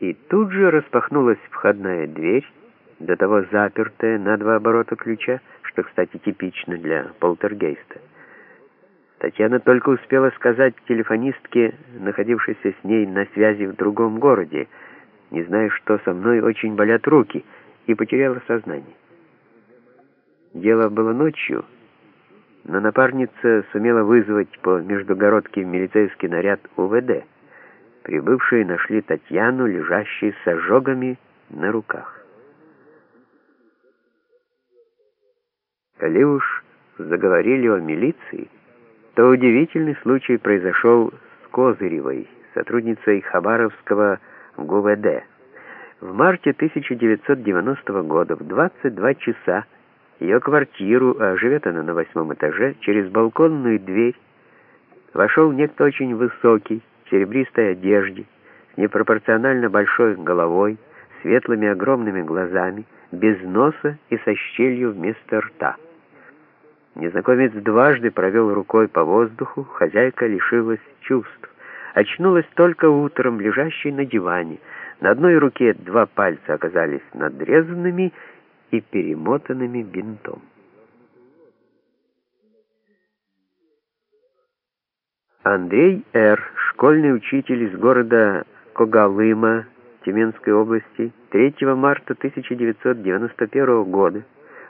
И тут же распахнулась входная дверь, до того запертая на два оборота ключа, что, кстати, типично для полтергейста. Татьяна только успела сказать телефонистке, находившейся с ней на связи в другом городе, не зная, что со мной очень болят руки, и потеряла сознание. Дело было ночью, но напарница сумела вызвать по междугородке милицейский наряд УВД. Прибывшие нашли Татьяну, лежащей с ожогами на руках. Коли уж заговорили о милиции, то удивительный случай произошел с Козыревой, сотрудницей Хабаровского ГУВД. В марте 1990 года в 22 часа ее квартиру, а живет она на восьмом этаже, через балконную дверь вошел некто очень высокий, серебристой одежде, с непропорционально большой головой, светлыми огромными глазами, без носа и со щелью вместо рта. Незнакомец дважды провел рукой по воздуху, хозяйка лишилась чувств. Очнулась только утром, лежащей на диване. На одной руке два пальца оказались надрезанными и перемотанными бинтом. Андрей Р., школьный учитель из города Когалыма Тюменской области, 3 марта 1991 года,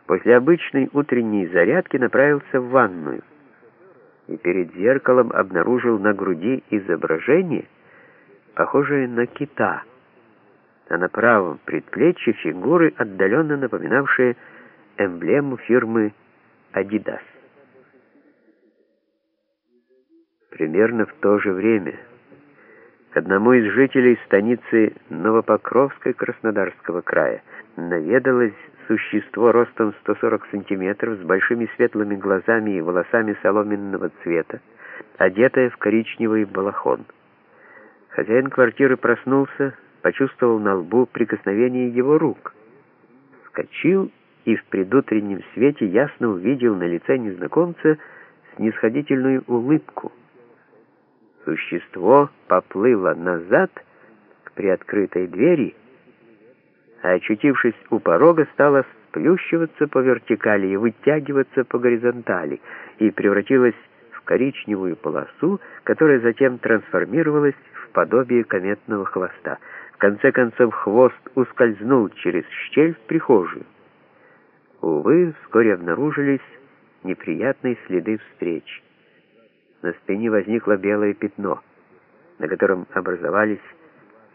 после обычной утренней зарядки направился в ванную и перед зеркалом обнаружил на груди изображение, похожее на кита, а на правом предплечье фигуры, отдаленно напоминавшие эмблему фирмы «Адидас». Примерно в то же время к одному из жителей станицы Новопокровской Краснодарского края наведалось существо ростом 140 сантиметров с большими светлыми глазами и волосами соломенного цвета, одетое в коричневый балахон. Хозяин квартиры проснулся, почувствовал на лбу прикосновение его рук. Скочил и в предутреннем свете ясно увидел на лице незнакомца снисходительную улыбку. Существо поплыло назад к приоткрытой двери, а очутившись у порога, стало сплющиваться по вертикали и вытягиваться по горизонтали, и превратилось в коричневую полосу, которая затем трансформировалась в подобие кометного хвоста. В конце концов хвост ускользнул через щель в прихожую. Увы, вскоре обнаружились неприятные следы встреч. На спине возникло белое пятно, на котором образовались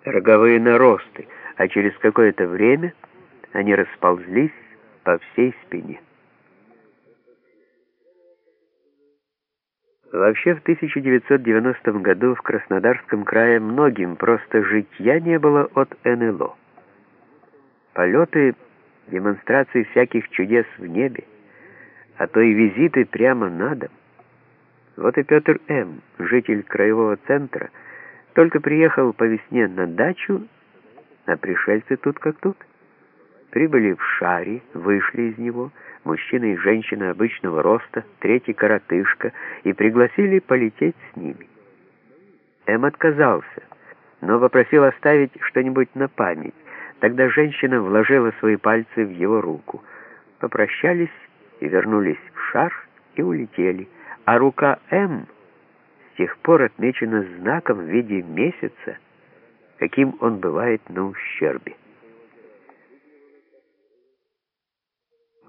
роговые наросты, а через какое-то время они расползлись по всей спине. Вообще в 1990 году в Краснодарском крае многим просто житья не было от НЛО. Полеты, демонстрации всяких чудес в небе, а то и визиты прямо на дом. Вот и Петр М., житель краевого центра, только приехал по весне на дачу, а пришельцы тут как тут. Прибыли в шаре, вышли из него, мужчина и женщина обычного роста, третий коротышка, и пригласили полететь с ними. М отказался, но попросил оставить что-нибудь на память. Тогда женщина вложила свои пальцы в его руку. Попрощались и вернулись в шар и улетели а рука М с тех пор отмечена знаком в виде месяца, каким он бывает на ущербе.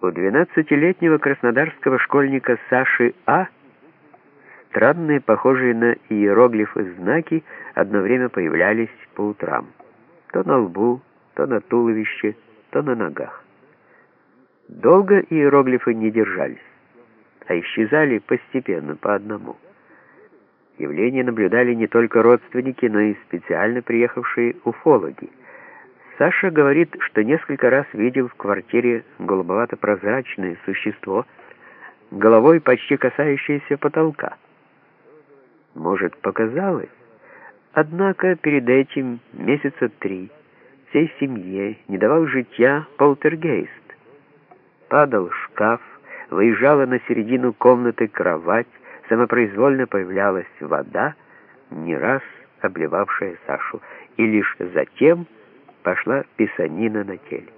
У 12-летнего краснодарского школьника Саши А странные, похожие на иероглифы знаки, одно время появлялись по утрам. То на лбу, то на туловище, то на ногах. Долго иероглифы не держались а исчезали постепенно, по одному. Явление наблюдали не только родственники, но и специально приехавшие уфологи. Саша говорит, что несколько раз видел в квартире голубовато-прозрачное существо, головой почти касающееся потолка. Может, показалось? Однако перед этим месяца три всей семье не давал житья полтергейст. Падал шкаф, выезжала на середину комнаты кровать, самопроизвольно появлялась вода, не раз обливавшая Сашу, и лишь затем пошла писанина на теле.